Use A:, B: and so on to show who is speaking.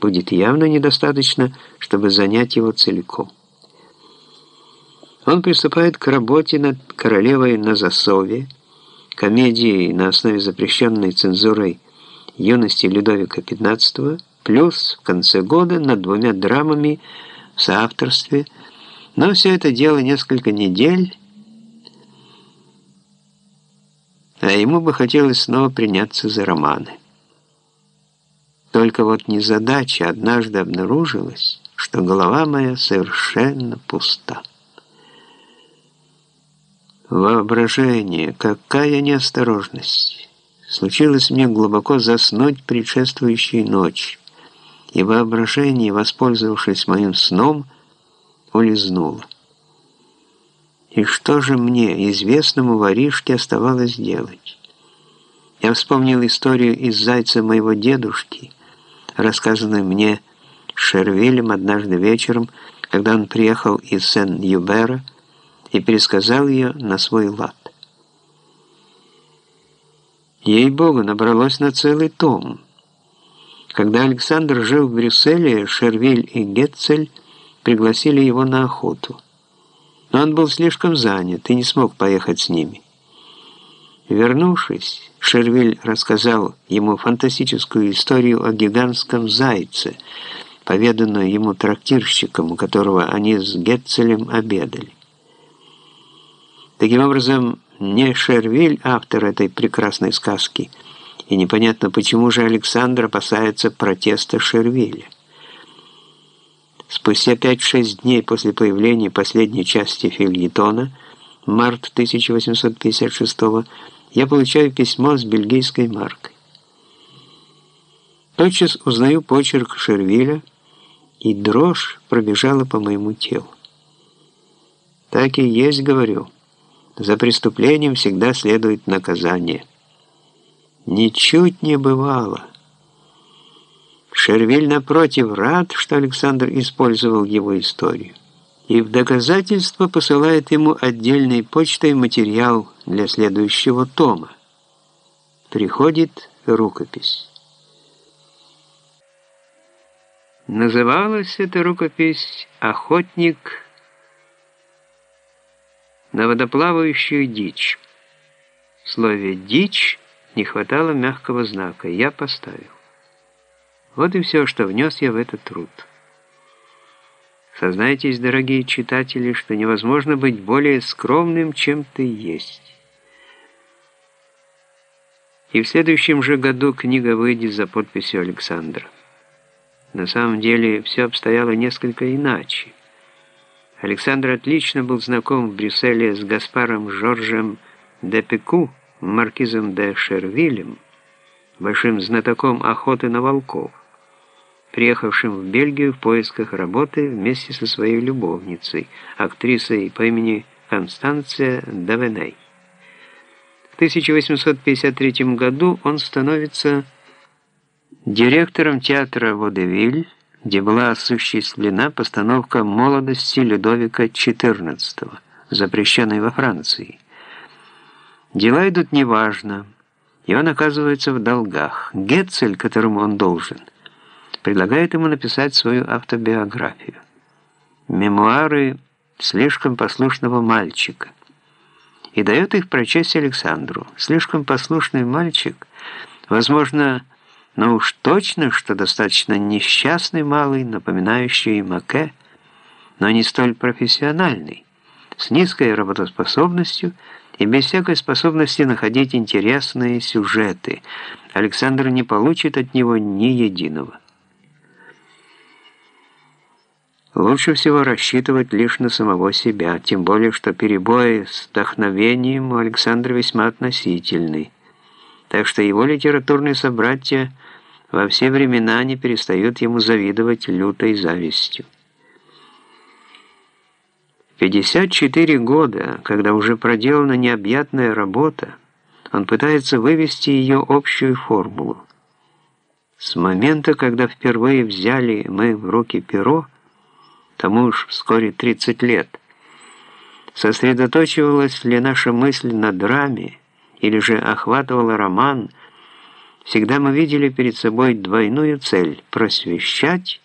A: будет явно недостаточно, чтобы занять его целиком. Он приступает к работе над «Королевой на засове», комедией на основе запрещенной цензурой юности Людовика XV, плюс в конце года над двумя драмами в соавторстве, но все это дело несколько недель, а ему бы хотелось снова приняться за романы. Только вот незадача однажды обнаружилась, что голова моя совершенно пуста. Воображение, какая неосторожность! Случилось мне глубоко заснуть предшествующей ночь, и воображение, воспользовавшись моим сном, улизнуло. И что же мне, известному воришке, оставалось делать? Я вспомнил историю из «Зайца» моего дедушки, рассказанную мне Шервилем однажды вечером, когда он приехал из Сен-Юбера и пересказал ее на свой лад. Ей-богу, набралось на целый том. Когда Александр жил в Брюсселе, Шервиль и Гетцель пригласили его на охоту но он был слишком занят и не смог поехать с ними. Вернувшись, Шервиль рассказал ему фантастическую историю о гигантском зайце, поведанную ему трактирщиком, у которого они с Гетцелем обедали. Таким образом, не Шервиль автор этой прекрасной сказки, и непонятно, почему же Александр опасается протеста Шервиля. Спустя 5-6 дней после появления последней части фильетона, март 1856 я получаю письмо с бельгийской маркой. Тотчас узнаю почерк Шервиля, и дрожь пробежала по моему телу. Так и есть, говорю. За преступлением всегда следует наказание. Ничуть не бывало. Шервиль, напротив, рад, что Александр использовал его историю. И в доказательство посылает ему отдельной почтой материал для следующего тома. Приходит рукопись. Называлась эта рукопись «Охотник на водоплавающую дичь». В слове «дичь» не хватало мягкого знака, я поставил. Вот и все, что внес я в этот труд. Сознайтесь, дорогие читатели, что невозможно быть более скромным, чем ты есть. И в следующем же году книга выйдет за подписью Александра. На самом деле все обстояло несколько иначе. Александр отлично был знаком в Брюсселе с Гаспаром Жоржем де Пеку, маркизом де Шервилем, большим знатоком охоты на волков приехавшим в Бельгию в поисках работы вместе со своей любовницей, актрисой по имени Констанция Давеней. В 1853 году он становится директором театра «Водевиль», где была осуществлена постановка «Молодости Людовика XIV», запрещенной во Франции. Дела идут неважно, и он оказывается в долгах. Гетцель, которому он должен – предлагает ему написать свою автобиографию. Мемуары слишком послушного мальчика. И дает их прочесть Александру. Слишком послушный мальчик, возможно, но уж точно, что достаточно несчастный малый, напоминающий Маке, но не столь профессиональный, с низкой работоспособностью и без всякой способности находить интересные сюжеты. Александр не получит от него ни единого. Лучше всего рассчитывать лишь на самого себя, тем более, что перебои с вдохновением у Александра весьма относительны. Так что его литературные собратья во все времена не перестают ему завидовать лютой завистью. 54 года, когда уже проделана необъятная работа, он пытается вывести ее общую формулу. С момента, когда впервые взяли мы в руки перо, тому уж вскоре 30 лет. Сосредоточивалась ли наша мысль на драме, или же охватывала роман, Всегда мы видели перед собой двойную цель – просвещать